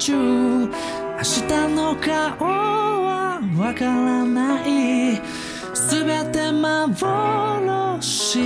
中明日の顔はわからない。全て幻。